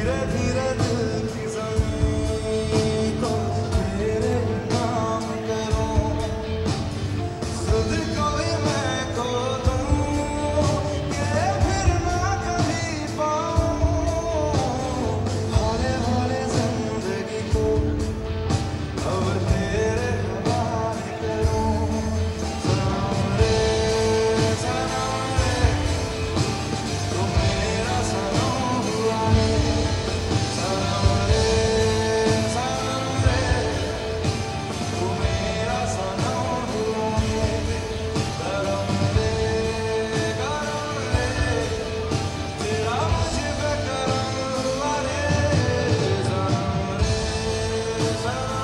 धीरे धीरे दिल love.